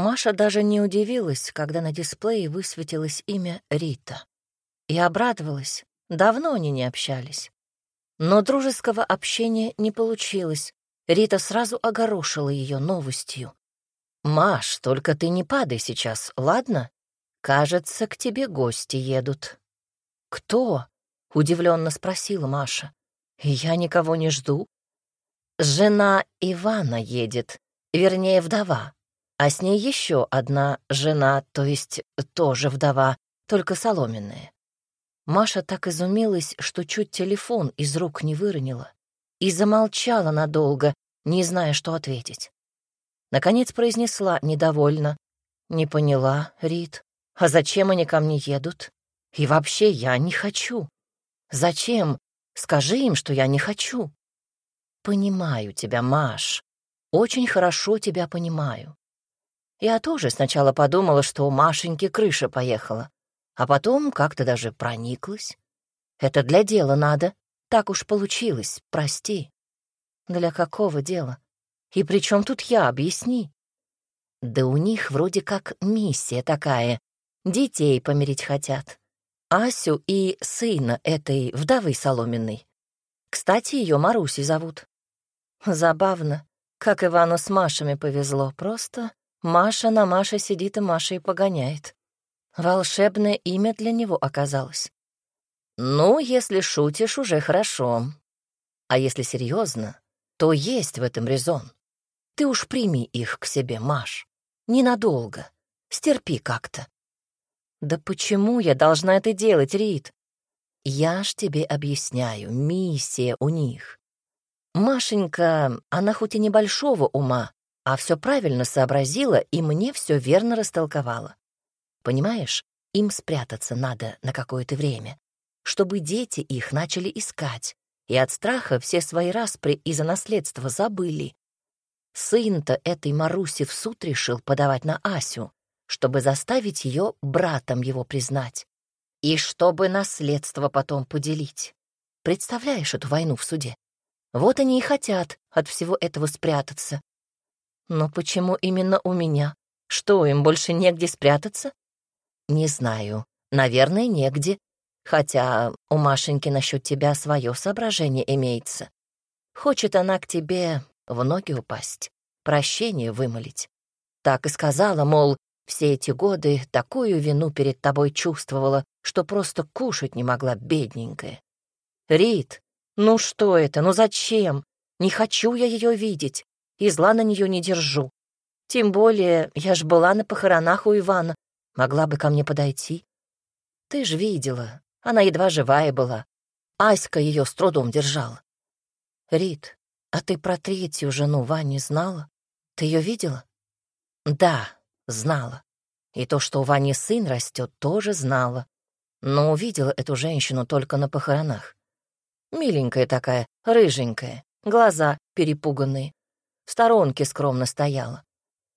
Маша даже не удивилась, когда на дисплее высветилось имя Рита. И обрадовалась. Давно они не общались. Но дружеского общения не получилось. Рита сразу огорошила ее новостью. «Маш, только ты не падай сейчас, ладно? Кажется, к тебе гости едут». «Кто?» — удивленно спросила Маша. «Я никого не жду». «Жена Ивана едет, вернее, вдова, а с ней еще одна жена, то есть тоже вдова, только соломенная». Маша так изумилась, что чуть телефон из рук не выронила и замолчала надолго, не зная, что ответить. Наконец произнесла недовольно. «Не поняла, Рит. А зачем они ко мне едут? И вообще я не хочу. Зачем? Скажи им, что я не хочу». «Понимаю тебя, Маш. Очень хорошо тебя понимаю. Я тоже сначала подумала, что у Машеньки крыша поехала, а потом как-то даже прониклась. Это для дела надо. Так уж получилось, прости. Для какого дела? И при чем тут я, объясни? Да у них вроде как миссия такая. Детей помирить хотят. Асю и сына этой вдовы соломенной. Кстати, ее Марусей зовут. Забавно, как Ивану с Машами повезло. Просто Маша на Маше сидит и Маша и погоняет. Волшебное имя для него оказалось. Ну, если шутишь, уже хорошо. А если серьезно, то есть в этом резон. Ты уж прими их к себе, Маш. Ненадолго. Стерпи как-то. Да почему я должна это делать, Рит? Я ж тебе объясняю, миссия у них. Машенька, она хоть и небольшого ума, а все правильно сообразила и мне все верно растолковала. Понимаешь, им спрятаться надо на какое-то время, чтобы дети их начали искать, и от страха все свои распри из-за наследства забыли. Сын-то этой Маруси в суд решил подавать на Асю, чтобы заставить ее братом его признать. И чтобы наследство потом поделить. Представляешь эту войну в суде? Вот они и хотят от всего этого спрятаться. Но почему именно у меня? Что, им больше негде спрятаться? Не знаю. Наверное, негде. Хотя у Машеньки насчет тебя свое соображение имеется. Хочет она к тебе в ноги упасть, прощение вымолить. Так и сказала, мол, все эти годы такую вину перед тобой чувствовала, что просто кушать не могла, бедненькая. Рит, ну что это, ну зачем? Не хочу я ее видеть, и зла на нее не держу. Тем более, я ж была на похоронах у Ивана, Могла бы ко мне подойти. Ты ж видела, она едва живая была. Аська ее с трудом держала. Рит, а ты про третью жену Вани знала? Ты ее видела? Да, знала. И то, что у Вани сын растет, тоже знала. Но увидела эту женщину только на похоронах. Миленькая такая, рыженькая, глаза перепуганные. Сторонке скромно стояла.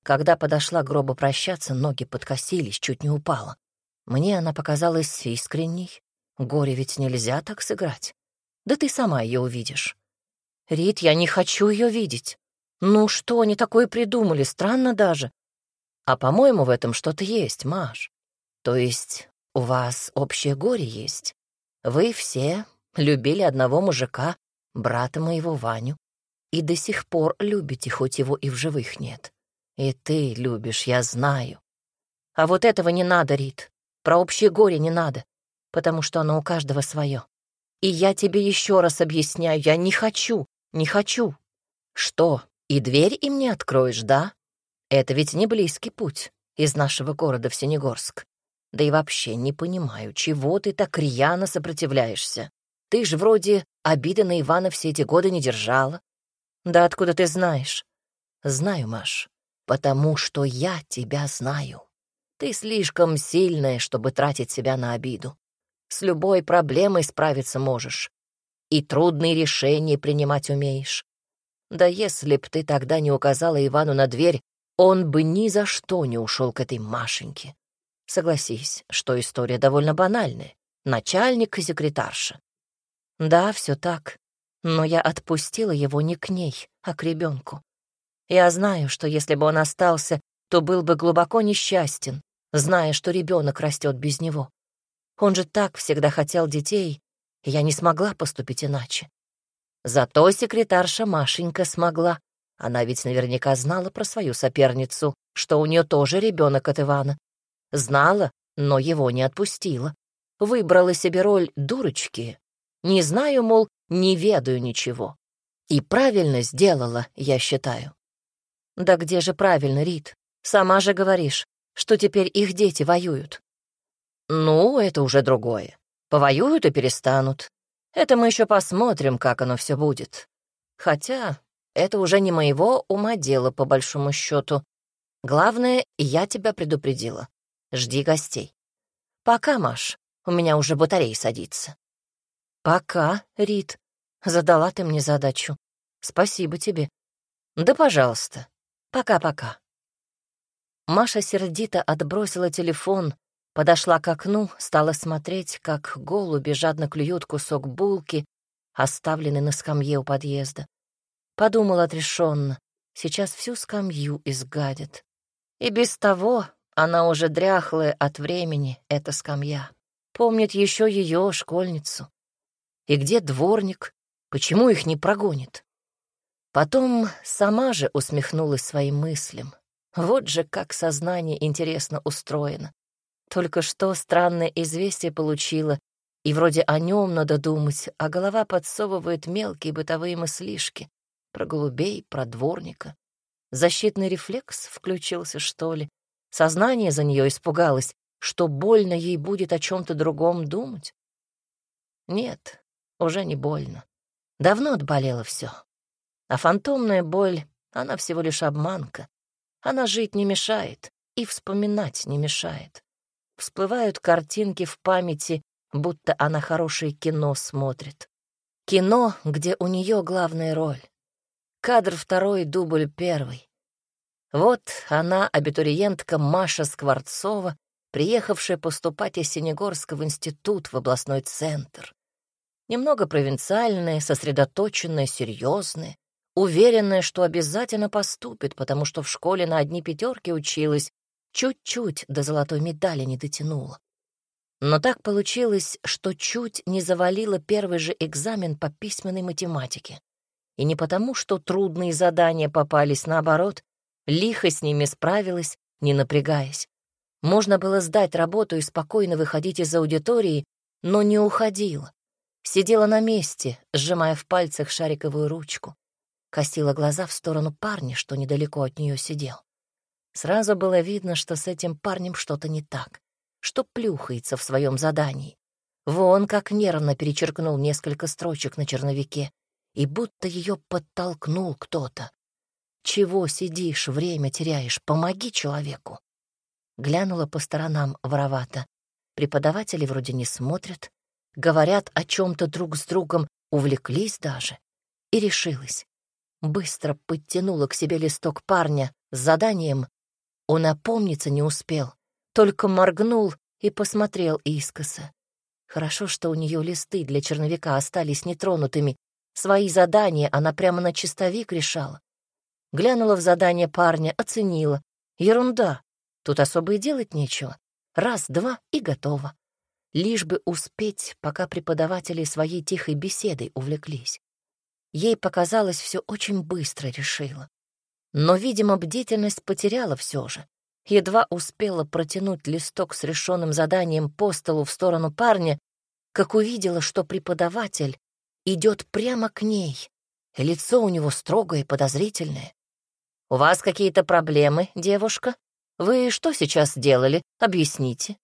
Когда подошла к гробу прощаться, ноги подкосились, чуть не упала. Мне она показалась искренней. Горе ведь нельзя так сыграть. Да ты сама ее увидишь. Рит, я не хочу ее видеть. Ну что они такое придумали, странно даже. А по-моему, в этом что-то есть, Маш. То есть у вас общее горе есть. Вы все любили одного мужика, брата моего Ваню, и до сих пор любите, хоть его и в живых нет. И ты любишь, я знаю. А вот этого не надо, Рит. Про общее горе не надо, потому что оно у каждого свое. И я тебе еще раз объясняю, я не хочу, не хочу. Что, и дверь им не откроешь, да? Это ведь не близкий путь из нашего города в Синегорск. Да и вообще не понимаю, чего ты так рьяно сопротивляешься. Ты же вроде обиды на Ивана все эти годы не держала. Да откуда ты знаешь? Знаю, Маш. Потому что я тебя знаю. Ты слишком сильная, чтобы тратить себя на обиду. С любой проблемой справиться можешь. И трудные решения принимать умеешь. Да если б ты тогда не указала Ивану на дверь, он бы ни за что не ушел к этой Машеньке. Согласись, что история довольно банальная. Начальник и секретарша. Да, все так. Но я отпустила его не к ней, а к ребенку. Я знаю, что если бы он остался, то был бы глубоко несчастен, зная, что ребенок растет без него. Он же так всегда хотел детей, и я не смогла поступить иначе. Зато секретарша Машенька смогла. Она ведь наверняка знала про свою соперницу, что у нее тоже ребенок от Ивана. Знала, но его не отпустила. Выбрала себе роль дурочки. Не знаю, мол, не ведаю ничего. И правильно сделала, я считаю. Да где же правильно, Рит? Сама же говоришь, что теперь их дети воюют. Ну, это уже другое. Повоюют и перестанут. Это мы еще посмотрим, как оно все будет. Хотя это уже не моего ума дело, по большому счету. Главное, я тебя предупредила. Жди гостей. Пока, Маш, у меня уже батарей садится. Пока, Рит. Задала ты мне задачу. Спасибо тебе. Да, пожалуйста. Пока-пока. Маша сердито отбросила телефон, подошла к окну, стала смотреть, как голуби жадно клюют кусок булки, оставленный на скамье у подъезда. Подумала отрешенно, сейчас всю скамью изгадит. И без того она уже дряхлая от времени, эта скамья. Помнит еще ее, школьницу. И где дворник? Почему их не прогонит? Потом сама же усмехнулась своим мыслям. Вот же как сознание интересно устроено. Только что странное известие получила, и вроде о нем надо думать, а голова подсовывает мелкие бытовые мыслишки. Про голубей, про дворника. Защитный рефлекс включился, что ли? Сознание за нее испугалось, что больно ей будет о чем-то другом думать. Нет, уже не больно. Давно отболело все. А фантомная боль, она всего лишь обманка. Она жить не мешает и вспоминать не мешает. Всплывают картинки в памяти, будто она хорошее кино смотрит. Кино, где у нее главная роль. Кадр второй, дубль первый. Вот она, абитуриентка Маша Скворцова, приехавшая поступать из Синегорска в институт в областной центр. Немного провинциальная, сосредоточенная, серьезная, уверенная, что обязательно поступит, потому что в школе на одни пятерки училась, чуть-чуть до золотой медали не дотянула. Но так получилось, что чуть не завалила первый же экзамен по письменной математике. И не потому, что трудные задания попались наоборот, лихо с ними справилась, не напрягаясь. Можно было сдать работу и спокойно выходить из аудитории, но не уходила. Сидела на месте, сжимая в пальцах шариковую ручку косила глаза в сторону парня, что недалеко от нее сидел. Сразу было видно, что с этим парнем что-то не так, что плюхается в своем задании. Вон как нервно перечеркнул несколько строчек на черновике, и будто ее подтолкнул кто-то. «Чего сидишь, время теряешь? Помоги человеку!» Глянула по сторонам воровато. Преподаватели вроде не смотрят, говорят о чем-то друг с другом, увлеклись даже. И решилась быстро подтянула к себе листок парня с заданием. Он опомниться не успел, только моргнул и посмотрел искоса. Хорошо, что у нее листы для черновика остались нетронутыми. Свои задания она прямо на чистовик решала. Глянула в задание парня, оценила. Ерунда. Тут особо и делать нечего. Раз, два и готово. Лишь бы успеть, пока преподаватели своей тихой беседой увлеклись. Ей показалось, все очень быстро решила. Но, видимо, бдительность потеряла все же. Едва успела протянуть листок с решенным заданием по столу в сторону парня, как увидела, что преподаватель идет прямо к ней. Лицо у него строгое и подозрительное. «У вас какие-то проблемы, девушка? Вы что сейчас делали? Объясните».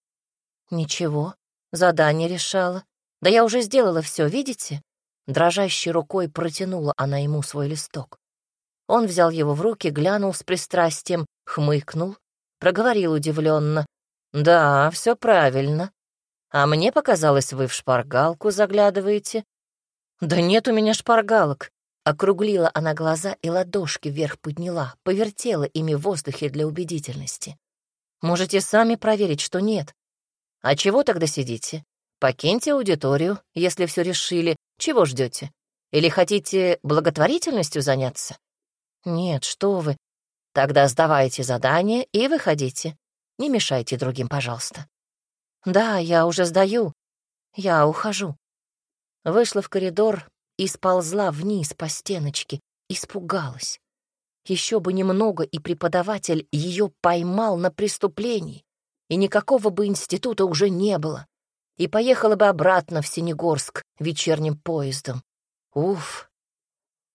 «Ничего, задание решала. Да я уже сделала все, видите? Дрожащей рукой протянула она ему свой листок. Он взял его в руки, глянул с пристрастием, хмыкнул, проговорил удивленно. «Да, все правильно. А мне показалось, вы в шпаргалку заглядываете». «Да нет у меня шпаргалок», — округлила она глаза и ладошки вверх подняла, повертела ими в воздухе для убедительности. «Можете сами проверить, что нет. А чего тогда сидите? Покиньте аудиторию, если все решили, чего ждете? Или хотите благотворительностью заняться? Нет, что вы. Тогда сдавайте задание и выходите. Не мешайте другим, пожалуйста. Да, я уже сдаю. Я ухожу. Вышла в коридор и сползла вниз по стеночке. Испугалась. Еще бы немного, и преподаватель ее поймал на преступлении, и никакого бы института уже не было, и поехала бы обратно в Синегорск вечерним поездом. Уф!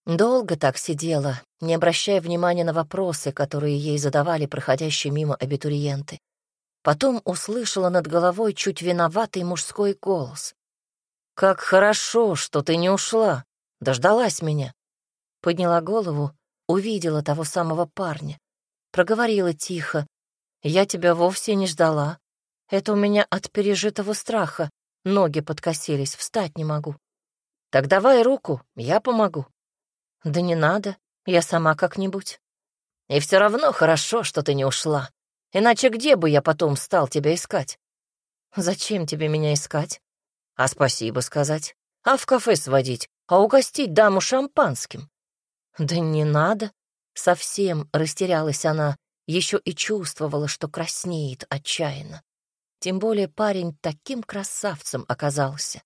Долго так сидела, не обращая внимания на вопросы, которые ей задавали проходящие мимо абитуриенты. Потом услышала над головой чуть виноватый мужской голос. «Как хорошо, что ты не ушла, дождалась меня». Подняла голову, увидела того самого парня. Проговорила тихо. «Я тебя вовсе не ждала. Это у меня от пережитого страха. Ноги подкосились, встать не могу». «Так давай руку, я помогу». «Да не надо, я сама как-нибудь». «И все равно хорошо, что ты не ушла. Иначе где бы я потом стал тебя искать? Зачем тебе меня искать? А спасибо сказать. А в кафе сводить? А угостить даму шампанским? Да не надо. Совсем растерялась она, еще и чувствовала, что краснеет отчаянно. Тем более парень таким красавцем оказался.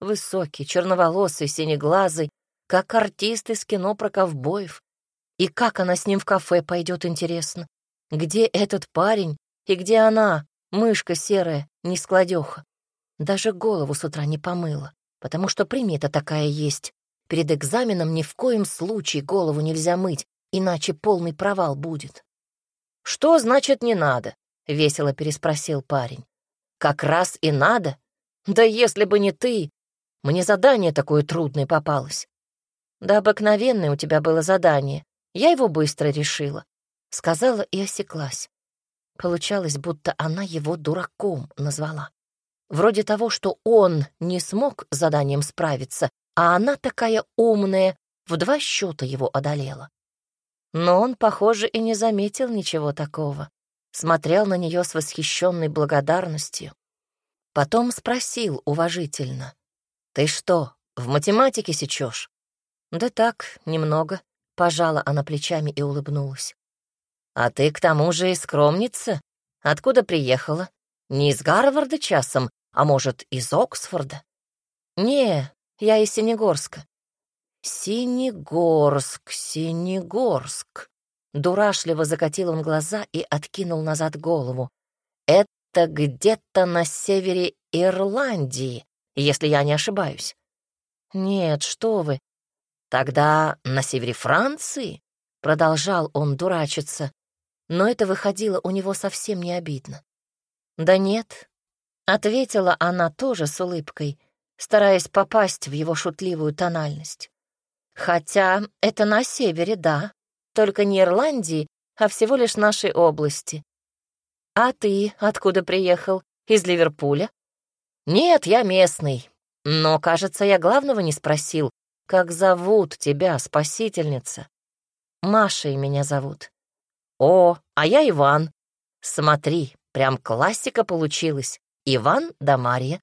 Высокий, черноволосый, синеглазый, как артист из кино про ковбоев. И как она с ним в кафе пойдет, интересно? Где этот парень и где она, мышка серая, не складеха? Даже голову с утра не помыла, потому что примета такая есть. Перед экзаменом ни в коем случае голову нельзя мыть, иначе полный провал будет. «Что значит не надо?» — весело переспросил парень. «Как раз и надо. Да если бы не ты, мне задание такое трудное попалось». «Да обыкновенное у тебя было задание. Я его быстро решила сказала и осеклась. Получалось, будто она его дураком назвала. Вроде того, что он не смог с заданием справиться, а она такая умная, в два счета его одолела. Но он, похоже, и не заметил ничего такого. Смотрел на нее с восхищенной благодарностью. Потом спросил уважительно. «Ты что, в математике сечешь?» «Да так, немного», — пожала она плечами и улыбнулась. А ты к тому же и скромница. Откуда приехала? Не из Гарварда часом, а может, из Оксфорда? Не, я из Синегорска. Синегорск, Синегорск. Дурашливо закатил он глаза и откинул назад голову. Это где-то на севере Ирландии, если я не ошибаюсь. Нет, что вы. Тогда на севере Франции? Продолжал он дурачиться но это выходило у него совсем не обидно. «Да нет», — ответила она тоже с улыбкой, стараясь попасть в его шутливую тональность. «Хотя это на севере, да, только не Ирландии, а всего лишь нашей области. А ты откуда приехал? Из Ливерпуля? Нет, я местный. Но, кажется, я главного не спросил. Как зовут тебя, спасительница? Машей меня зовут. «О, а я Иван. Смотри, прям классика получилась. Иван да Марья.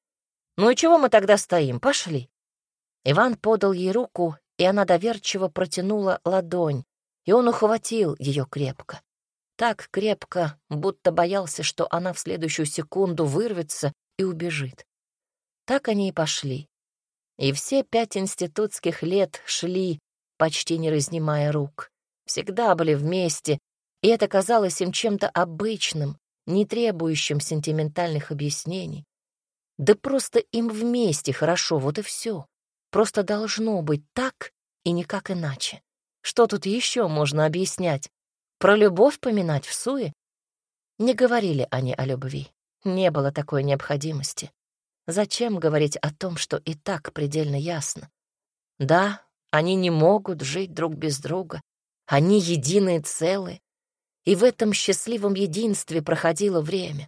Ну и чего мы тогда стоим? Пошли». Иван подал ей руку, и она доверчиво протянула ладонь, и он ухватил ее крепко. Так крепко, будто боялся, что она в следующую секунду вырвется и убежит. Так они и пошли. И все пять институтских лет шли, почти не разнимая рук. Всегда были вместе, и это казалось им чем-то обычным, не требующим сентиментальных объяснений. Да просто им вместе хорошо, вот и все. Просто должно быть так и никак иначе. Что тут еще можно объяснять? Про любовь поминать в суе? Не говорили они о любви. Не было такой необходимости. Зачем говорить о том, что и так предельно ясно? Да, они не могут жить друг без друга. Они единые целые. И в этом счастливом единстве проходило время.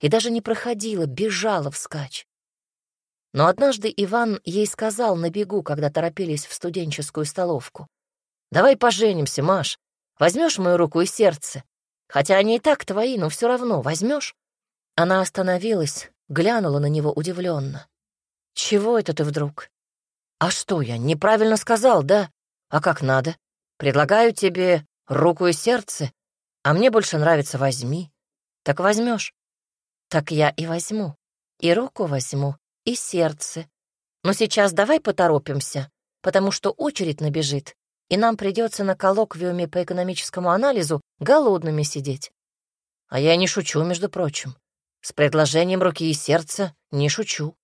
И даже не проходило, бежало вскачь. Но однажды Иван ей сказал на бегу, когда торопились в студенческую столовку. «Давай поженимся, Маш. Возьмешь мою руку и сердце? Хотя они и так твои, но все равно возьмешь?» Она остановилась, глянула на него удивленно. «Чего это ты вдруг?» «А что я, неправильно сказал, да? А как надо? Предлагаю тебе руку и сердце, А мне больше нравится «возьми». Так возьмешь? Так я и возьму. И руку возьму, и сердце. Но сейчас давай поторопимся, потому что очередь набежит, и нам придется на коллоквиуме по экономическому анализу голодными сидеть. А я не шучу, между прочим. С предложением руки и сердца не шучу.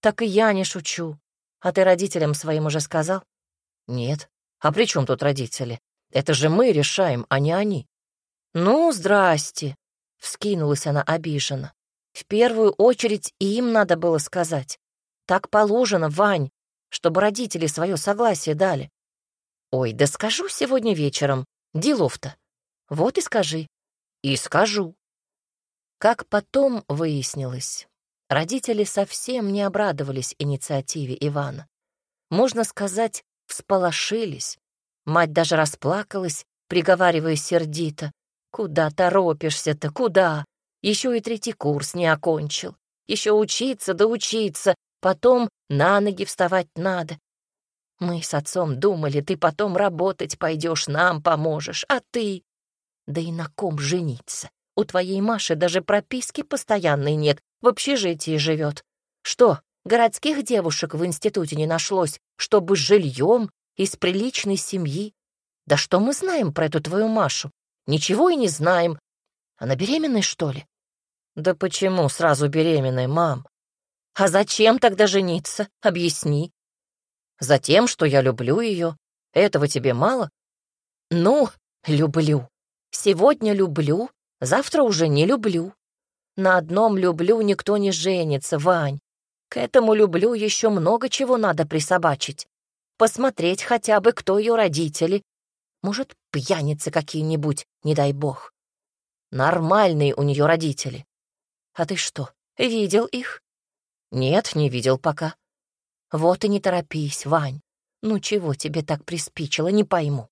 Так и я не шучу. А ты родителям своим уже сказал? Нет. А при чем тут родители? Это же мы решаем, а не они. Ну, здрасте. Вскинулась она обиженно. В первую очередь им надо было сказать. Так положено, Вань, чтобы родители свое согласие дали. Ой, да скажу сегодня вечером. Делов-то. Вот и скажи. И скажу. Как потом выяснилось, родители совсем не обрадовались инициативе Ивана. Можно сказать, всполошились. Мать даже расплакалась, приговаривая сердито. «Куда торопишься-то, куда? Еще и третий курс не окончил. Еще учиться да учиться, потом на ноги вставать надо. Мы с отцом думали, ты потом работать пойдешь, нам поможешь, а ты... Да и на ком жениться? У твоей Маши даже прописки постоянной нет, в общежитии живет. Что, городских девушек в институте не нашлось, чтобы с жильем, из приличной семьи? Да что мы знаем про эту твою Машу? Ничего и не знаем. Она беременная, что ли? Да почему сразу беременная, мам? А зачем тогда жениться? Объясни. Затем, что я люблю ее. Этого тебе мало? Ну, люблю. Сегодня люблю, завтра уже не люблю. На одном люблю никто не женится, Вань. К этому люблю еще много чего надо присобачить. Посмотреть хотя бы, кто ее родители. Может, пьяницы какие-нибудь, не дай бог. Нормальные у нее родители. А ты что, видел их? Нет, не видел пока. Вот и не торопись, Вань. Ну чего тебе так приспичило, не пойму.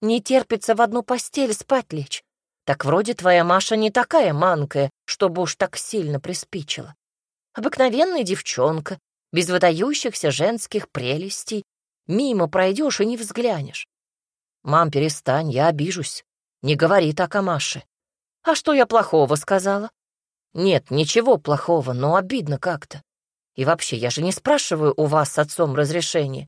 Не терпится в одну постель спать лечь. Так вроде твоя Маша не такая манкая, чтобы уж так сильно приспичила. Обыкновенная девчонка, без выдающихся женских прелестей. Мимо пройдешь и не взглянешь. Мам, перестань, я обижусь. Не говори так о Маше. А что я плохого сказала? Нет, ничего плохого, но обидно как-то. И вообще, я же не спрашиваю у вас с отцом разрешения.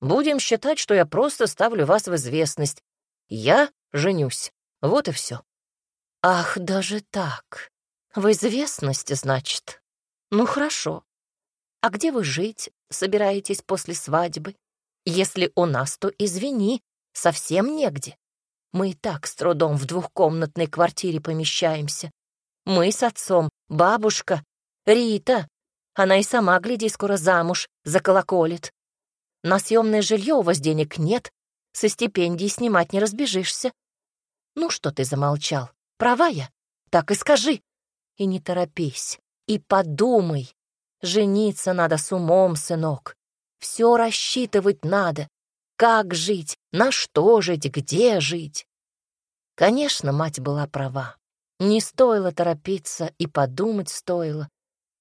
Будем считать, что я просто ставлю вас в известность. Я женюсь. Вот и все. Ах, даже так. В известности, значит. Ну, хорошо. А где вы жить собираетесь после свадьбы? Если у нас, то извини, совсем негде. Мы и так с трудом в двухкомнатной квартире помещаемся. Мы с отцом, бабушка, Рита. Она и сама, гляди, скоро замуж заколоколит. На съемное жилье у вас денег нет, со стипендии снимать не разбежишься. Ну что ты замолчал? Права я? Так и скажи. И не торопись, и подумай. Жениться надо с умом, сынок. Все рассчитывать надо. Как жить, на что жить, где жить. Конечно, мать была права. Не стоило торопиться, и подумать стоило.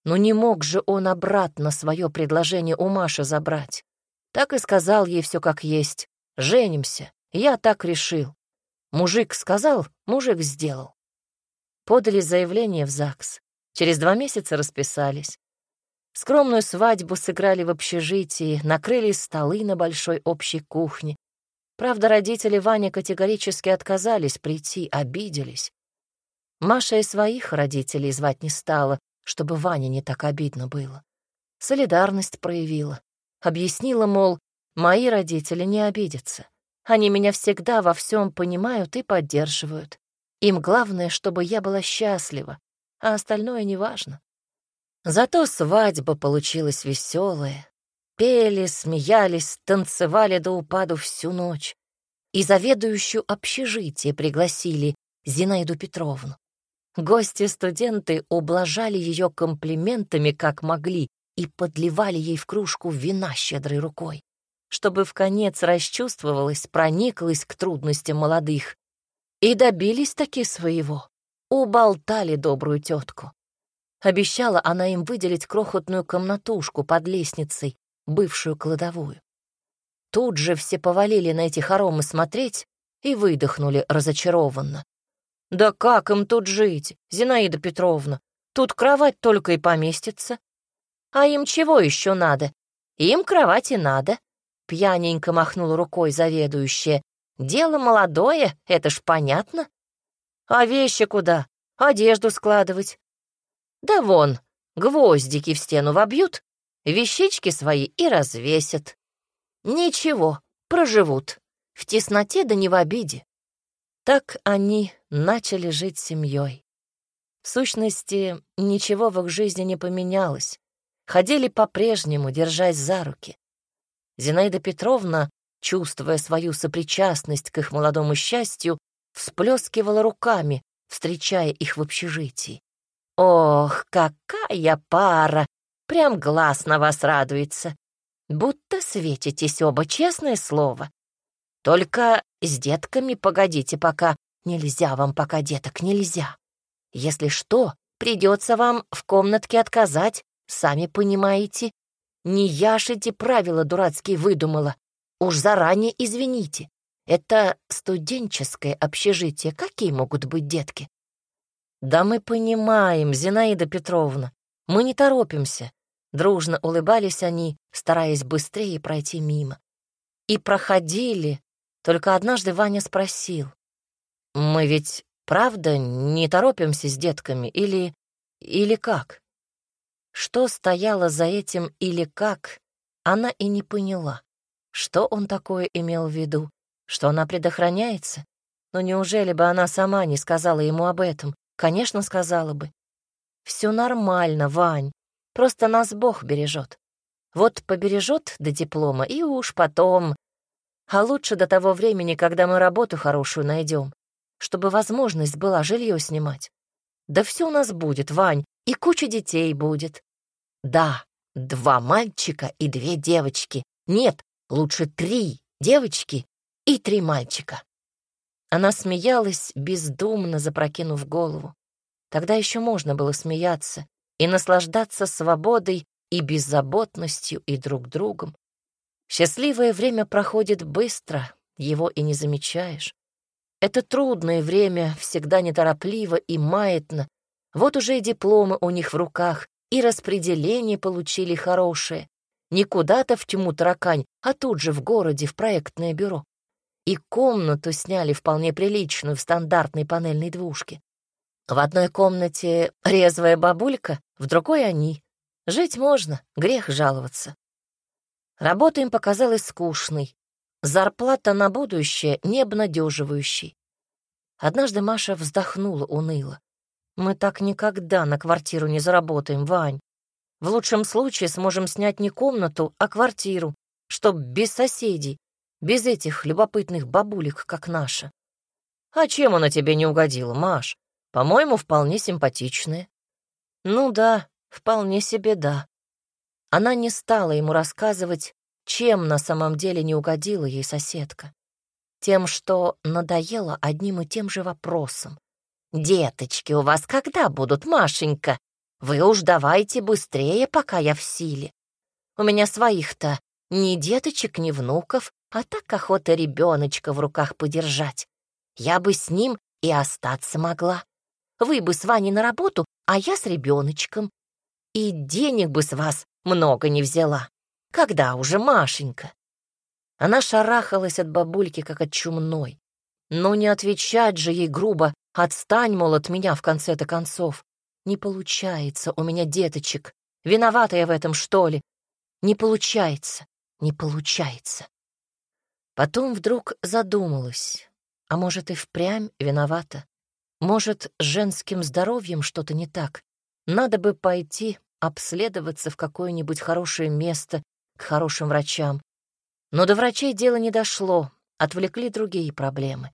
Но не мог же он обратно свое предложение у Маши забрать. Так и сказал ей все как есть. Женимся. Я так решил. Мужик сказал, мужик сделал. Подали заявление в ЗАГС. Через два месяца расписались. Скромную свадьбу сыграли в общежитии, накрыли столы на большой общей кухне. Правда, родители Вани категорически отказались прийти, обиделись. Маша и своих родителей звать не стала, чтобы Ване не так обидно было. Солидарность проявила. Объяснила, мол, мои родители не обидятся. Они меня всегда во всем понимают и поддерживают. Им главное, чтобы я была счастлива, а остальное неважно. Зато свадьба получилась веселая. Пели, смеялись, танцевали до упаду всю ночь. И заведующую общежитие пригласили Зинаиду Петровну. Гости-студенты ублажали ее комплиментами, как могли, и подливали ей в кружку вина щедрой рукой, чтобы в конец расчувствовалась, прониклась к трудностям молодых. И добились таки своего. Уболтали добрую тетку. Обещала она им выделить крохотную комнатушку под лестницей, бывшую кладовую. Тут же все повалили на эти хоромы смотреть и выдохнули разочарованно. Да как им тут жить, Зинаида Петровна? Тут кровать только и поместится. А им чего еще надо? Им кровати надо. Пьяненько махнул рукой заведующая. Дело молодое, это ж понятно. А вещи куда? Одежду складывать. Да вон, гвоздики в стену вобьют, вещички свои и развесят. Ничего, проживут. В тесноте да не в обиде. Так они начали жить семьей. В сущности, ничего в их жизни не поменялось. Ходили по-прежнему, держась за руки. Зинаида Петровна, чувствуя свою сопричастность к их молодому счастью, всплескивала руками, встречая их в общежитии. «Ох, какая пара! Прям глаз на вас радуется. Будто светитесь оба, честное слово. Только с детками погодите пока. Нельзя вам пока деток, нельзя. Если что, придется вам в комнатке отказать, сами понимаете. Не я ж эти правила дурацкие выдумала. Уж заранее извините. Это студенческое общежитие. Какие могут быть детки? Да мы понимаем, Зинаида Петровна. Мы не торопимся. Дружно улыбались они, стараясь быстрее пройти мимо. И проходили. Только однажды Ваня спросил. «Мы ведь правда не торопимся с детками или... или как?» Что стояло за этим или как, она и не поняла. Что он такое имел в виду? Что она предохраняется? Но неужели бы она сама не сказала ему об этом? Конечно, сказала бы. Все нормально, Вань. Просто нас Бог бережет. Вот побережет до диплома, и уж потом... А лучше до того времени, когда мы работу хорошую найдем, чтобы возможность была жилье снимать. Да все у нас будет, Вань, и куча детей будет. Да, два мальчика и две девочки. Нет, лучше три девочки и три мальчика. Она смеялась, бездумно запрокинув голову. Тогда еще можно было смеяться и наслаждаться свободой и беззаботностью и друг другом. Счастливое время проходит быстро, его и не замечаешь. Это трудное время, всегда неторопливо и маятно. Вот уже и дипломы у них в руках, и распределение получили хорошее. Не куда-то в тьму таракань, а тут же в городе, в проектное бюро. И комнату сняли вполне приличную в стандартной панельной двушке. В одной комнате резвая бабулька, в другой — они. Жить можно, грех жаловаться. Работа им показалась скучной, зарплата на будущее необнадеживающей. Однажды Маша вздохнула уныло. «Мы так никогда на квартиру не заработаем, Вань. В лучшем случае сможем снять не комнату, а квартиру, чтоб без соседей, без этих любопытных бабулек, как наша». «А чем она тебе не угодила, Маш? По-моему, вполне симпатичная». «Ну да, вполне себе да». Она не стала ему рассказывать, чем на самом деле не угодила ей соседка. Тем, что надоело одним и тем же вопросом. «Деточки у вас когда будут, Машенька? Вы уж давайте быстрее, пока я в силе. У меня своих-то ни деточек, ни внуков, а так охота ребеночка в руках подержать. Я бы с ним и остаться могла. Вы бы с Ваней на работу, а я с ребеночком. И денег бы с вас много не взяла. Когда уже, Машенька?» Она шарахалась от бабульки, как от чумной. Но не отвечать же ей грубо «отстань, мол, от меня в конце-то концов». Не получается у меня деточек. Виновата я в этом, что ли? Не получается, не получается. Потом вдруг задумалась. А может, и впрямь виновата? Может, с женским здоровьем что-то не так? Надо бы пойти обследоваться в какое-нибудь хорошее место к хорошим врачам. Но до врачей дело не дошло, отвлекли другие проблемы.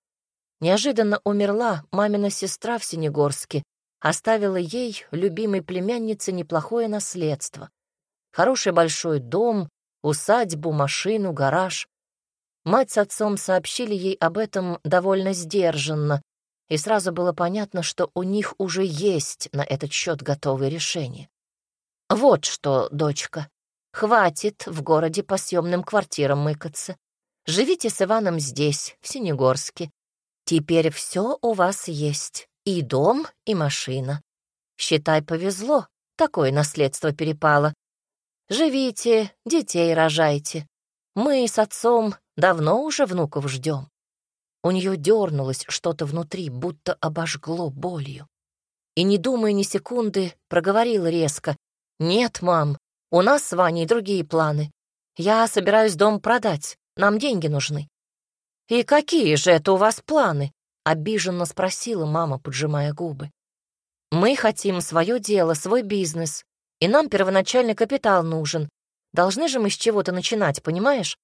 Неожиданно умерла мамина сестра в Синегорске, оставила ей, любимой племяннице, неплохое наследство. Хороший большой дом, усадьбу, машину, гараж. Мать с отцом сообщили ей об этом довольно сдержанно, и сразу было понятно, что у них уже есть на этот счет готовые решения. «Вот что, дочка, хватит в городе по съемным квартирам мыкаться. Живите с Иваном здесь, в Синегорске. Теперь все у вас есть, и дом, и машина. Считай, повезло, такое наследство перепало. Живите, детей рожайте. Мы с отцом давно уже внуков ждем. У нее дернулось что-то внутри, будто обожгло болью. И, не думая ни секунды, проговорила резко. «Нет, мам, у нас с Ваней другие планы. Я собираюсь дом продать, нам деньги нужны». «И какие же это у вас планы?» — обиженно спросила мама, поджимая губы. «Мы хотим свое дело, свой бизнес, и нам первоначальный капитал нужен. Должны же мы с чего-то начинать, понимаешь?»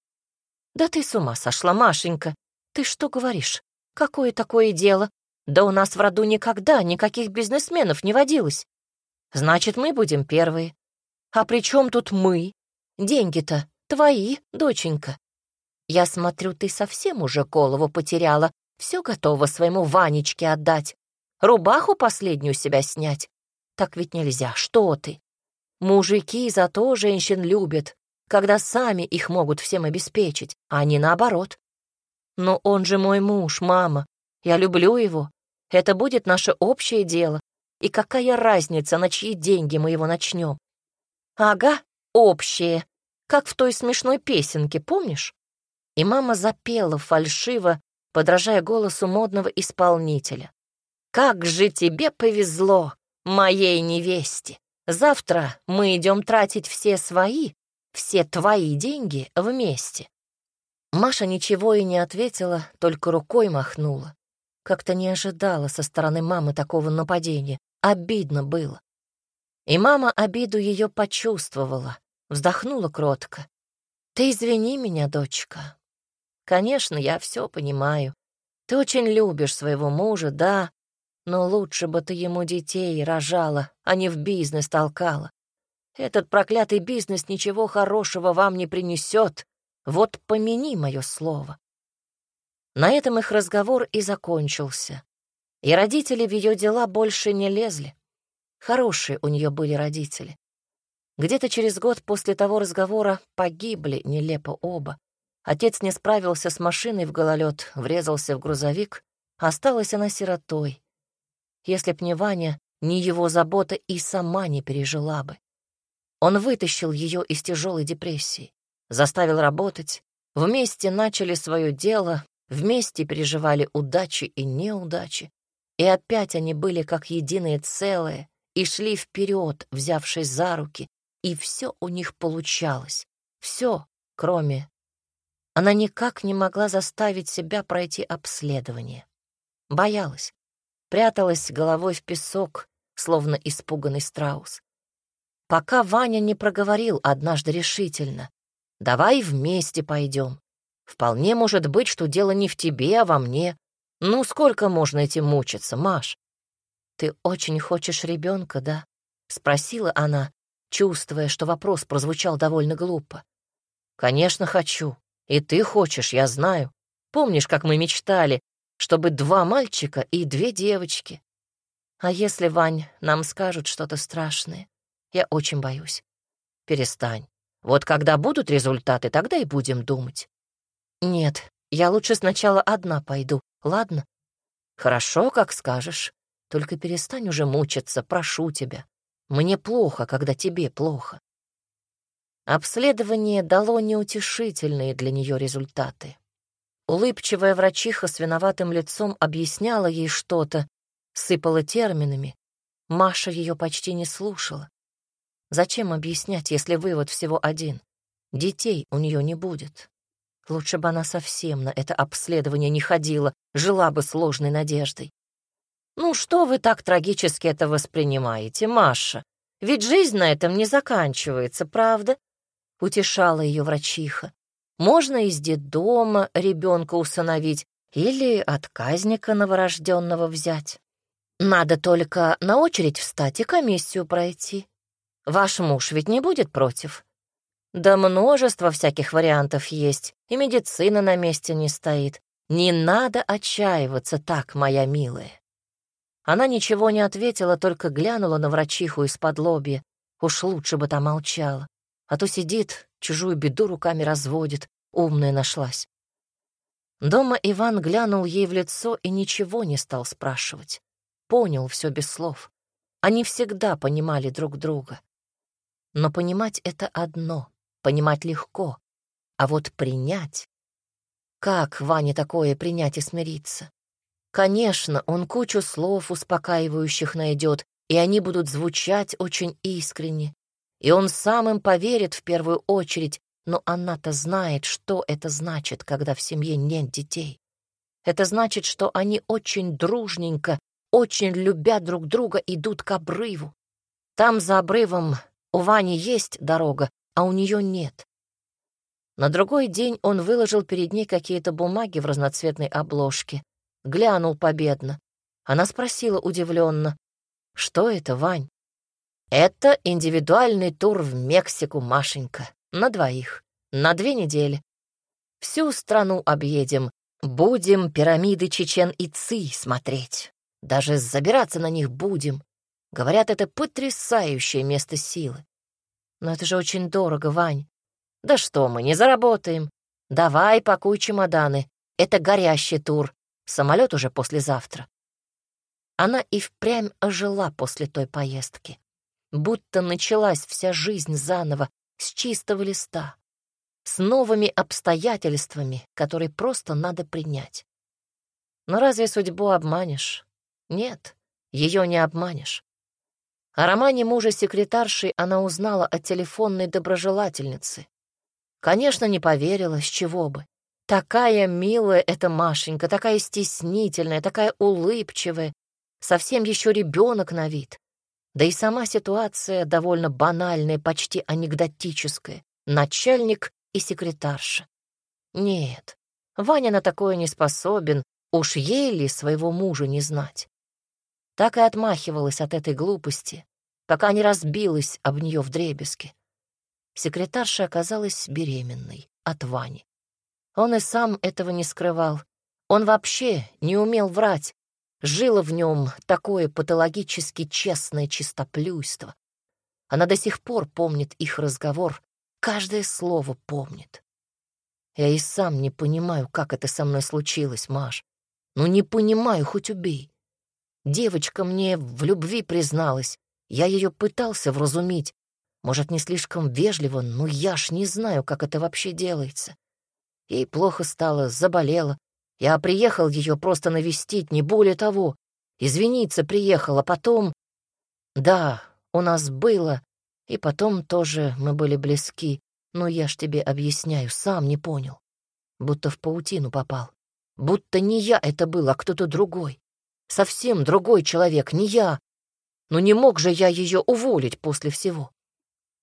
«Да ты с ума сошла, Машенька. Ты что говоришь? Какое такое дело? Да у нас в роду никогда никаких бизнесменов не водилось. Значит, мы будем первые. А при чем тут мы? Деньги-то твои, доченька. Я смотрю, ты совсем уже голову потеряла, все готова своему Ванечке отдать. Рубаху последнюю себя снять. Так ведь нельзя, что ты? Мужики зато женщин любят, когда сами их могут всем обеспечить, а не наоборот. Но он же мой муж, мама. Я люблю его. Это будет наше общее дело. И какая разница, на чьи деньги мы его начнем? Ага, общее. Как в той смешной песенке, помнишь? И мама запела фальшиво, подражая голосу модного исполнителя. «Как же тебе повезло, моей невесте! Завтра мы идем тратить все свои, все твои деньги вместе. Маша ничего и не ответила, только рукой махнула. Как-то не ожидала со стороны мамы такого нападения. Обидно было. И мама обиду ее почувствовала, вздохнула кротко. «Ты извини меня, дочка. Конечно, я все понимаю. Ты очень любишь своего мужа, да, но лучше бы ты ему детей рожала, а не в бизнес толкала. Этот проклятый бизнес ничего хорошего вам не принесет, вот помяни мое слово. На этом их разговор и закончился. И родители в ее дела больше не лезли. Хорошие у нее были родители. Где-то через год после того разговора погибли нелепо оба. Отец не справился с машиной в гололед, врезался в грузовик, осталась она сиротой. Если б не Ваня, ни его забота и сама не пережила бы. Он вытащил ее из тяжелой депрессии заставил работать, вместе начали свое дело, вместе переживали удачи и неудачи, и опять они были как единое целое и шли вперед, взявшись за руки, и все у них получалось, все, кроме... Она никак не могла заставить себя пройти обследование. Боялась, пряталась головой в песок, словно испуганный страус. Пока Ваня не проговорил однажды решительно. Давай вместе пойдем. Вполне может быть, что дело не в тебе, а во мне. Ну, сколько можно этим мучиться, Маш? Ты очень хочешь ребенка, да? Спросила она, чувствуя, что вопрос прозвучал довольно глупо. Конечно, хочу. И ты хочешь, я знаю. Помнишь, как мы мечтали, чтобы два мальчика и две девочки? А если, Вань, нам скажут что-то страшное? Я очень боюсь. Перестань. Вот когда будут результаты, тогда и будем думать. Нет, я лучше сначала одна пойду, ладно? Хорошо, как скажешь. Только перестань уже мучиться, прошу тебя. Мне плохо, когда тебе плохо. Обследование дало неутешительные для нее результаты. Улыбчивая врачиха с виноватым лицом объясняла ей что-то, сыпала терминами. Маша ее почти не слушала. Зачем объяснять, если вывод всего один? Детей у нее не будет. Лучше бы она совсем на это обследование не ходила, жила бы сложной надеждой. «Ну что вы так трагически это воспринимаете, Маша? Ведь жизнь на этом не заканчивается, правда?» — утешала ее врачиха. «Можно из детдома ребенка усыновить или отказника новорожденного взять. Надо только на очередь встать и комиссию пройти. Ваш муж ведь не будет против? Да множество всяких вариантов есть, и медицина на месте не стоит. Не надо отчаиваться так, моя милая. Она ничего не ответила, только глянула на врачиху из-под лобья. Уж лучше бы та молчала. А то сидит, чужую беду руками разводит, умная нашлась. Дома Иван глянул ей в лицо и ничего не стал спрашивать. Понял все без слов. Они всегда понимали друг друга. Но понимать — это одно, понимать легко. А вот принять... Как Ване такое принять и смириться? Конечно, он кучу слов успокаивающих найдет, и они будут звучать очень искренне. И он сам им поверит в первую очередь, но она-то знает, что это значит, когда в семье нет детей. Это значит, что они очень дружненько, очень любя друг друга, идут к обрыву. Там за обрывом у Вани есть дорога, а у нее нет. На другой день он выложил перед ней какие-то бумаги в разноцветной обложке. Глянул победно. Она спросила удивленно, «Что это, Вань?» «Это индивидуальный тур в Мексику, Машенька. На двоих. На две недели. Всю страну объедем. Будем пирамиды Чечен-Ицы смотреть. Даже забираться на них будем. Говорят, это потрясающее место силы. Но это же очень дорого, Вань. Да что мы, не заработаем. Давай пакуй чемоданы. Это горящий тур. Самолет уже послезавтра. Она и впрямь ожила после той поездки. Будто началась вся жизнь заново, с чистого листа, с новыми обстоятельствами, которые просто надо принять. Но разве судьбу обманешь? Нет, ее не обманешь. О романе мужа секретарши она узнала от телефонной доброжелательницы. Конечно, не поверила, с чего бы. Такая милая эта Машенька, такая стеснительная, такая улыбчивая, совсем еще ребенок на вид. Да и сама ситуация довольно банальная, почти анекдотическая. Начальник и секретарша. Нет, Ваня на такое не способен, уж ей ли своего мужа не знать. Так и отмахивалась от этой глупости, пока не разбилась об нее в дребезге. Секретарша оказалась беременной от Вани. Он и сам этого не скрывал. Он вообще не умел врать, Жило в нем такое патологически честное чистоплюйство. Она до сих пор помнит их разговор, каждое слово помнит. Я и сам не понимаю, как это со мной случилось, Маш. Ну не понимаю, хоть убей. Девочка мне в любви призналась. Я ее пытался вразумить. Может, не слишком вежливо, но я ж не знаю, как это вообще делается. Ей плохо стало, заболела. Я приехал ее просто навестить, не более того. Извиниться приехал, а потом... Да, у нас было, и потом тоже мы были близки, но я ж тебе объясняю, сам не понял. Будто в паутину попал. Будто не я это был, а кто-то другой. Совсем другой человек, не я. Но не мог же я ее уволить после всего.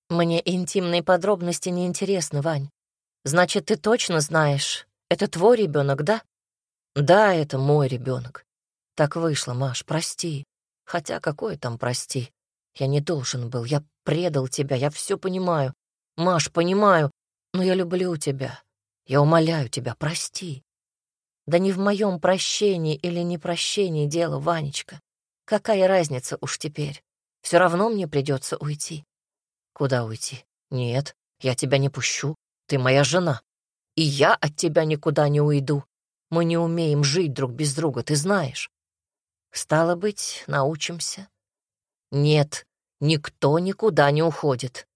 Мне интимные подробности не интересны, Вань. Значит, ты точно знаешь, это твой ребенок, да? Да, это мой ребенок. Так вышло, Маш, прости. Хотя какое там прости? Я не должен был, я предал тебя, я все понимаю. Маш, понимаю, но я люблю тебя. Я умоляю тебя, прости. Да не в моем прощении или непрощении дело, Ванечка. Какая разница уж теперь? Все равно мне придется уйти. Куда уйти? Нет, я тебя не пущу. Ты моя жена. И я от тебя никуда не уйду. Мы не умеем жить друг без друга, ты знаешь. Стало быть, научимся. Нет, никто никуда не уходит.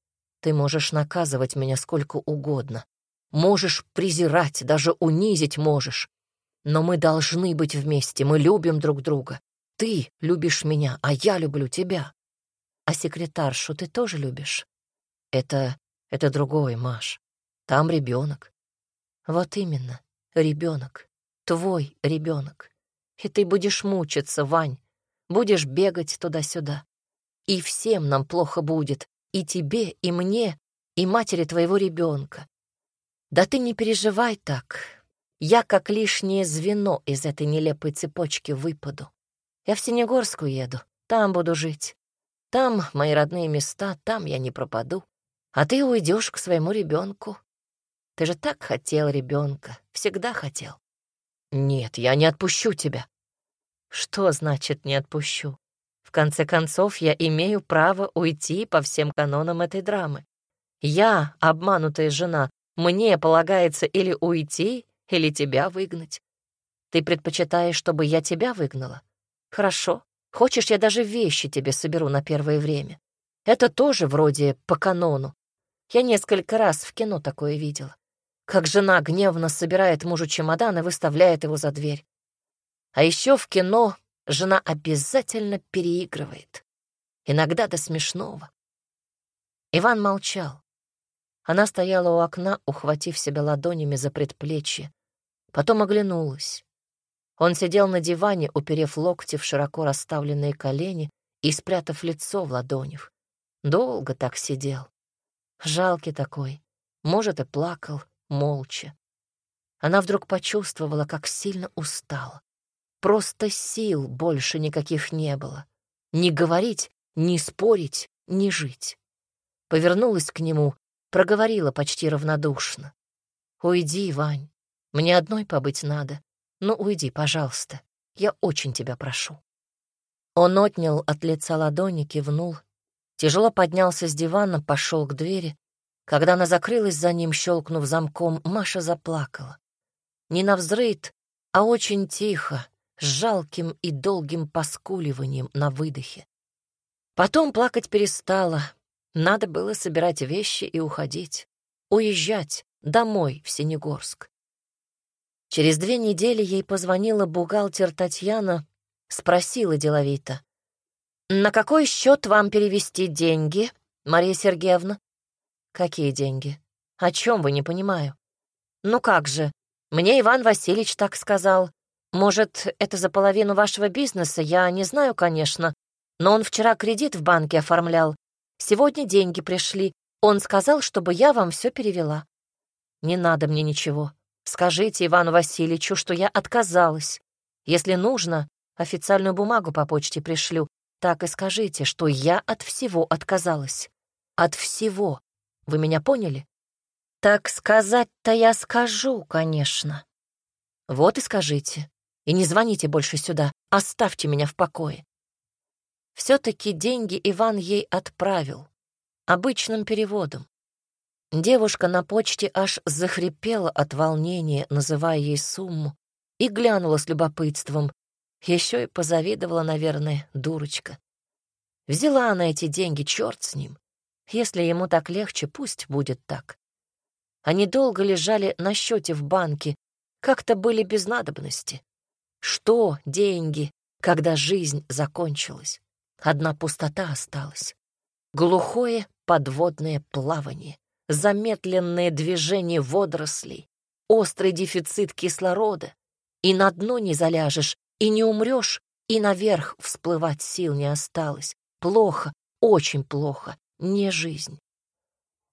Ты можешь наказывать меня сколько угодно. Можешь презирать, даже унизить можешь. Но мы должны быть вместе, мы любим друг друга. Ты любишь меня, а я люблю тебя. А секретаршу ты тоже любишь? Это... это другое, Маш. Там ребенок. Вот именно, ребенок твой ребенок. И ты будешь мучиться, Вань, будешь бегать туда-сюда. И всем нам плохо будет, и тебе, и мне, и матери твоего ребенка. Да ты не переживай так. Я как лишнее звено из этой нелепой цепочки выпаду. Я в Синегорск уеду, там буду жить. Там мои родные места, там я не пропаду. А ты уйдешь к своему ребенку. Ты же так хотел ребенка, всегда хотел. «Нет, я не отпущу тебя». «Что значит «не отпущу»? В конце концов, я имею право уйти по всем канонам этой драмы. Я, обманутая жена, мне полагается или уйти, Или тебя выгнать? Ты предпочитаешь, чтобы я тебя выгнала? Хорошо. Хочешь, я даже вещи тебе соберу на первое время? Это тоже вроде по канону. Я несколько раз в кино такое видела. Как жена гневно собирает мужу чемодан и выставляет его за дверь. А еще в кино жена обязательно переигрывает. Иногда до смешного. Иван молчал. Она стояла у окна, ухватив себя ладонями за предплечье. Потом оглянулась. Он сидел на диване, уперев локти в широко расставленные колени и спрятав лицо в ладонях. Долго так сидел. Жалкий такой. Может, и плакал, молча. Она вдруг почувствовала, как сильно устала. Просто сил больше никаких не было. Ни говорить, ни спорить, ни жить. Повернулась к нему, проговорила почти равнодушно. «Уйди, Вань, мне одной побыть надо. Ну, уйди, пожалуйста, я очень тебя прошу». Он отнял от лица ладони, кивнул Тяжело поднялся с дивана, пошел к двери. Когда она закрылась за ним, щелкнув замком, Маша заплакала. Не навзрыд, а очень тихо, с жалким и долгим поскуливанием на выдохе. Потом плакать перестала. Надо было собирать вещи и уходить. Уезжать домой в Синегорск. Через две недели ей позвонила бухгалтер Татьяна, спросила деловито. «На какой счет вам перевести деньги, Мария Сергеевна?» «Какие деньги? О чем вы, не понимаю?» «Ну как же, мне Иван Васильевич так сказал. Может, это за половину вашего бизнеса, я не знаю, конечно. Но он вчера кредит в банке оформлял. Сегодня деньги пришли. Он сказал, чтобы я вам все перевела. Не надо мне ничего. Скажите Ивану Васильевичу, что я отказалась. Если нужно, официальную бумагу по почте пришлю. Так и скажите, что я от всего отказалась. От всего. Вы меня поняли? Так сказать-то я скажу, конечно. Вот и скажите. И не звоните больше сюда. Оставьте меня в покое. Все-таки деньги Иван ей отправил. Обычным переводом. Девушка на почте аж захрипела от волнения, называя ей сумму, и глянула с любопытством, еще и позавидовала, наверное, дурочка. Взяла она эти деньги, черт с ним. Если ему так легче, пусть будет так. Они долго лежали на счете в банке, как-то были без надобности. Что деньги, когда жизнь закончилась? Одна пустота осталась. Глухое подводное плавание, замедленное движение водорослей, острый дефицит кислорода. И на дно не заляжешь, и не умрешь, и наверх всплывать сил не осталось. Плохо, очень плохо, не жизнь.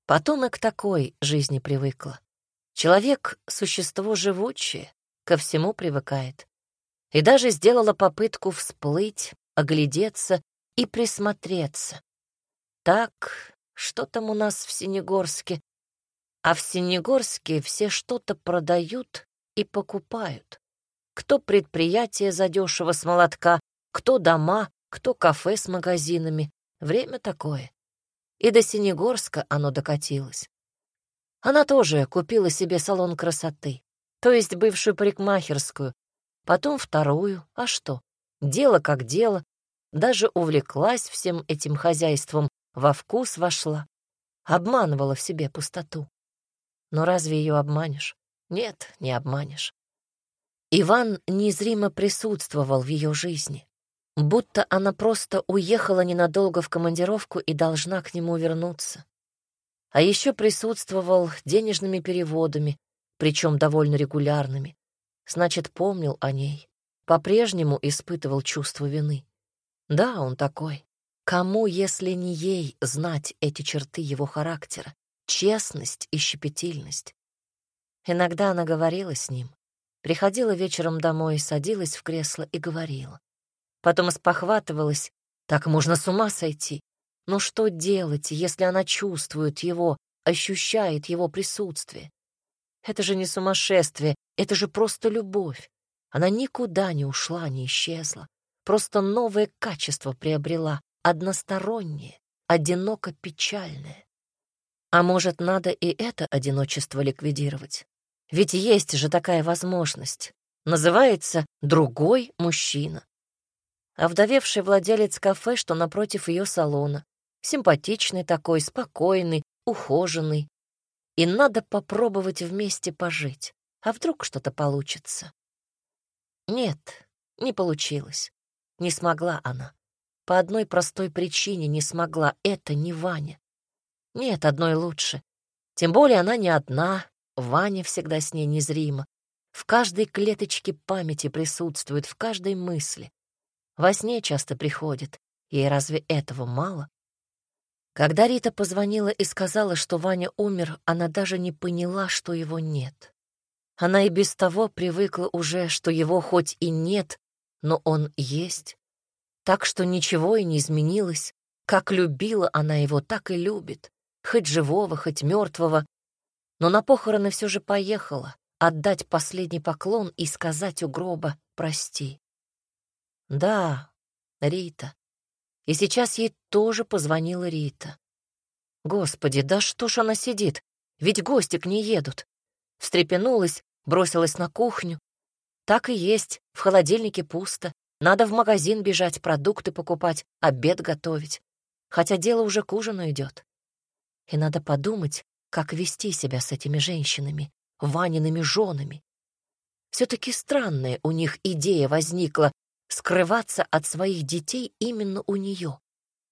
Потом и к такой жизни привыкла. Человек — существо живучее, ко всему привыкает. И даже сделала попытку всплыть, оглядеться и присмотреться. Так, что там у нас в Синегорске? А в Синегорске все что-то продают и покупают. Кто предприятие задешево с молотка, кто дома, кто кафе с магазинами. Время такое. И до Синегорска оно докатилось. Она тоже купила себе салон красоты, то есть бывшую парикмахерскую, потом вторую, а что? Дело как дело, даже увлеклась всем этим хозяйством, во вкус вошла, обманывала в себе пустоту. Но разве ее обманешь? Нет, не обманешь. Иван незримо присутствовал в ее жизни, будто она просто уехала ненадолго в командировку и должна к нему вернуться. А еще присутствовал денежными переводами, причем довольно регулярными. Значит, помнил о ней, по-прежнему испытывал чувство вины. Да, он такой. Кому, если не ей, знать эти черты его характера, честность и щепетильность? Иногда она говорила с ним, Приходила вечером домой, садилась в кресло и говорила. Потом спохватывалась. Так можно с ума сойти. Но что делать, если она чувствует его, ощущает его присутствие? Это же не сумасшествие, это же просто любовь. Она никуда не ушла, не исчезла. Просто новое качество приобрела, одностороннее, одиноко-печальное. А может, надо и это одиночество ликвидировать? Ведь есть же такая возможность. Называется «другой мужчина». Овдовевший владелец кафе, что напротив ее салона. Симпатичный такой, спокойный, ухоженный. И надо попробовать вместе пожить. А вдруг что-то получится? Нет, не получилось. Не смогла она. По одной простой причине не смогла. Это не Ваня. Нет, одной лучше. Тем более она не одна, Ваня всегда с ней незримо. В каждой клеточке памяти присутствует, в каждой мысли. Во сне часто приходит. Ей разве этого мало? Когда Рита позвонила и сказала, что Ваня умер, она даже не поняла, что его нет. Она и без того привыкла уже, что его хоть и нет, но он есть. Так что ничего и не изменилось. Как любила она его, так и любит. Хоть живого, хоть мертвого. Но на похороны все же поехала, отдать последний поклон и сказать у гроба «прости». Да, Рита. И сейчас ей тоже позвонила Рита. Господи, да что ж она сидит? Ведь гости к ней едут. Встрепенулась, бросилась на кухню. Так и есть, в холодильнике пусто. Надо в магазин бежать, продукты покупать, обед готовить. Хотя дело уже к ужину идет. И надо подумать, как вести себя с этими женщинами, Ваниными женами. Все-таки странная у них идея возникла скрываться от своих детей именно у нее.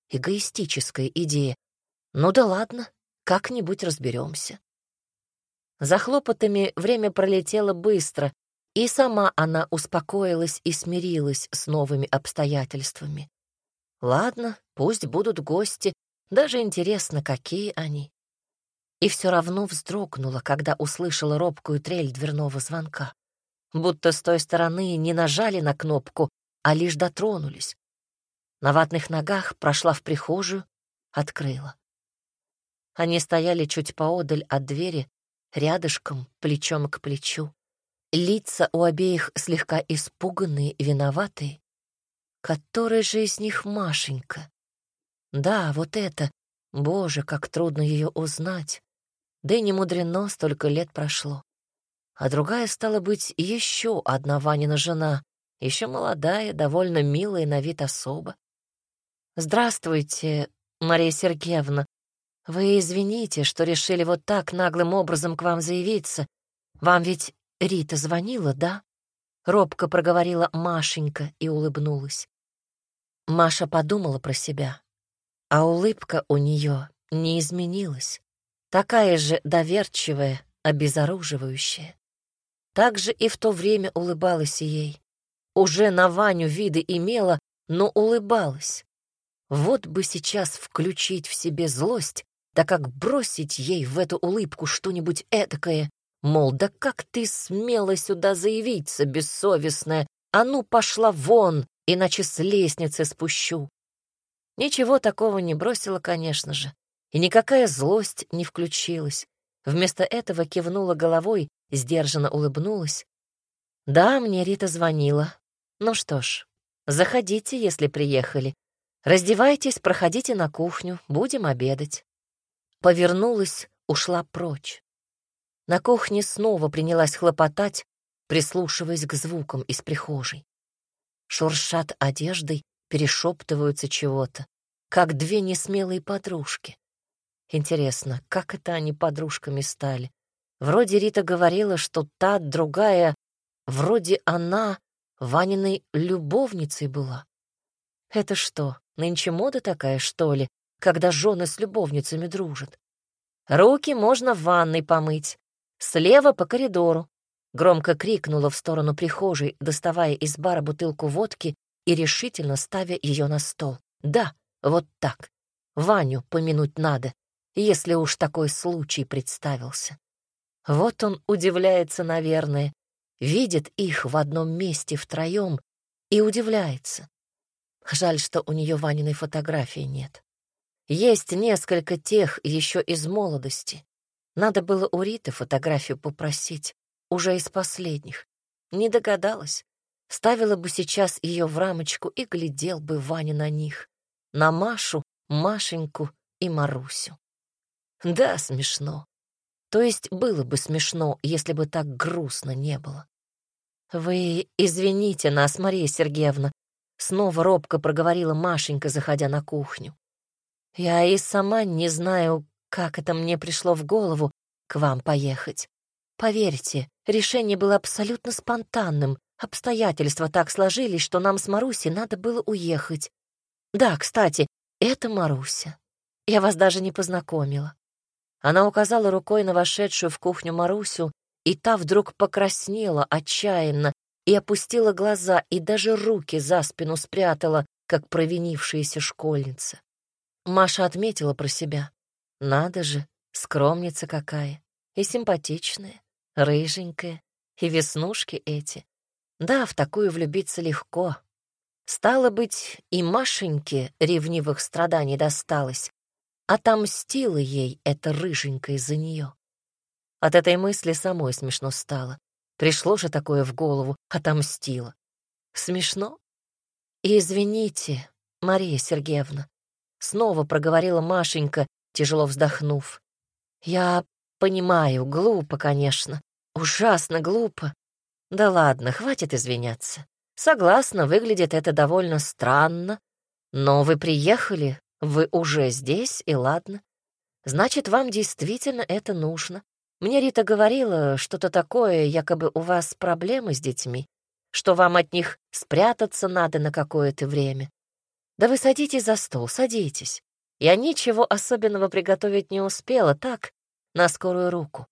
Эгоистическая идея. Ну да ладно, как-нибудь разберемся. За хлопотами время пролетело быстро, и сама она успокоилась и смирилась с новыми обстоятельствами. Ладно, пусть будут гости, даже интересно, какие они. И все равно вздрогнула, когда услышала робкую трель дверного звонка. Будто с той стороны не нажали на кнопку, а лишь дотронулись. На ватных ногах прошла в прихожую, открыла. Они стояли чуть поодаль от двери, рядышком, плечом к плечу. Лица у обеих слегка испуганные, виноватые. Который же из них Машенька? Да, вот это. Боже, как трудно ее узнать. Да и не мудрено, столько лет прошло. А другая, стала быть, еще одна Ванина жена, еще молодая, довольно милая на вид особа. «Здравствуйте, Мария Сергеевна. Вы извините, что решили вот так наглым образом к вам заявиться. Вам ведь Рита звонила, да?» Робко проговорила Машенька и улыбнулась. Маша подумала про себя, а улыбка у нее не изменилась. Такая же доверчивая, обезоруживающая. Так же и в то время улыбалась ей уже на Ваню виды имела, но улыбалась. Вот бы сейчас включить в себе злость, да как бросить ей в эту улыбку что-нибудь этакое, мол, да как ты смела сюда заявиться, бессовестная, а ну пошла вон, иначе с лестницы спущу. Ничего такого не бросила, конечно же, и никакая злость не включилась. Вместо этого кивнула головой, сдержанно улыбнулась. Да, мне Рита звонила, ну что ж, заходите, если приехали. Раздевайтесь, проходите на кухню, будем обедать. Повернулась, ушла прочь. На кухне снова принялась хлопотать, прислушиваясь к звукам из прихожей. Шуршат одеждой, перешептываются чего-то, как две несмелые подружки. Интересно, как это они подружками стали? Вроде Рита говорила, что та, другая, вроде она Ваниной любовницей была. Это что, нынче мода такая, что ли, когда жены с любовницами дружат? Руки можно в ванной помыть. Слева по коридору. Громко крикнула в сторону прихожей, доставая из бара бутылку водки и решительно ставя ее на стол. Да, вот так. Ваню помянуть надо, если уж такой случай представился. Вот он удивляется, наверное, видит их в одном месте втроем и удивляется. Жаль, что у нее Ваниной фотографии нет. Есть несколько тех еще из молодости. Надо было у Риты фотографию попросить, уже из последних. Не догадалась. Ставила бы сейчас ее в рамочку и глядел бы Ваня на них. На Машу, Машеньку и Марусю. Да, смешно. То есть было бы смешно, если бы так грустно не было. «Вы извините нас, Мария Сергеевна», — снова робко проговорила Машенька, заходя на кухню. «Я и сама не знаю, как это мне пришло в голову к вам поехать. Поверьте, решение было абсолютно спонтанным. Обстоятельства так сложились, что нам с Марусей надо было уехать. Да, кстати, это Маруся. Я вас даже не познакомила. Она указала рукой на вошедшую в кухню Марусю, и та вдруг покраснела отчаянно и опустила глаза, и даже руки за спину спрятала, как провинившаяся школьница. Маша отметила про себя. Надо же, скромница какая, и симпатичная, рыженькая, и веснушки эти. Да, в такую влюбиться легко. Стало быть, и Машеньке ревнивых страданий досталось, Отомстила ей эта рыженькая из-за нее. От этой мысли самой смешно стало. Пришло же такое в голову, отомстила. Смешно? «Извините, Мария Сергеевна», — снова проговорила Машенька, тяжело вздохнув. «Я понимаю, глупо, конечно, ужасно глупо. Да ладно, хватит извиняться. Согласна, выглядит это довольно странно, но вы приехали, вы уже здесь, и ладно. Значит, вам действительно это нужно. Мне Рита говорила что-то такое, якобы у вас проблемы с детьми, что вам от них спрятаться надо на какое-то время. Да вы садитесь за стол, садитесь. Я ничего особенного приготовить не успела, так, на скорую руку.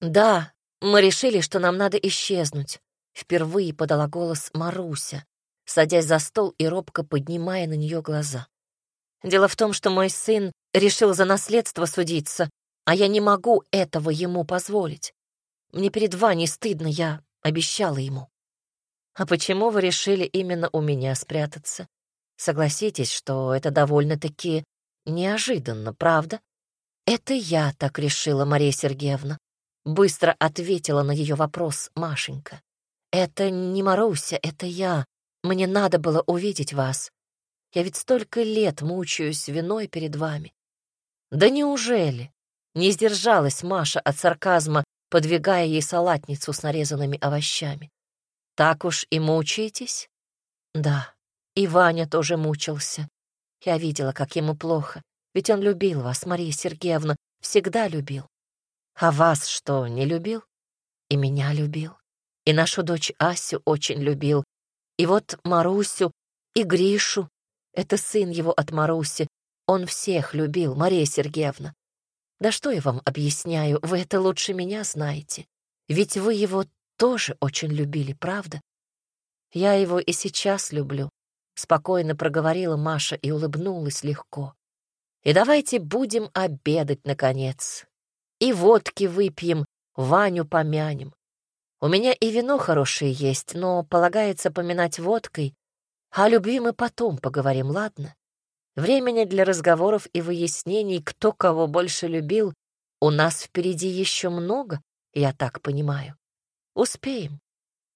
Да, мы решили, что нам надо исчезнуть. Впервые подала голос Маруся, садясь за стол и робко поднимая на нее глаза. Дело в том, что мой сын решил за наследство судиться, а я не могу этого ему позволить. Мне перед Ваней стыдно, я обещала ему. А почему вы решили именно у меня спрятаться? Согласитесь, что это довольно-таки неожиданно, правда? Это я так решила, Мария Сергеевна. Быстро ответила на ее вопрос Машенька. Это не Маруся, это я. Мне надо было увидеть вас. Я ведь столько лет мучаюсь виной перед вами. Да неужели? Не сдержалась Маша от сарказма, подвигая ей салатницу с нарезанными овощами. Так уж и мучаетесь? Да, и Ваня тоже мучился. Я видела, как ему плохо, ведь он любил вас, Мария Сергеевна, всегда любил. А вас что, не любил? И меня любил. И нашу дочь Асю очень любил. И вот Марусю, и Гришу, это сын его от Маруси. Он всех любил, Мария Сергеевна. Да что я вам объясняю, вы это лучше меня знаете. Ведь вы его тоже очень любили, правда? Я его и сейчас люблю, — спокойно проговорила Маша и улыбнулась легко. И давайте будем обедать, наконец. И водки выпьем, Ваню помянем. У меня и вино хорошее есть, но полагается поминать водкой, о любви мы потом поговорим, ладно? Времени для разговоров и выяснений, кто кого больше любил, у нас впереди еще много, я так понимаю. Успеем.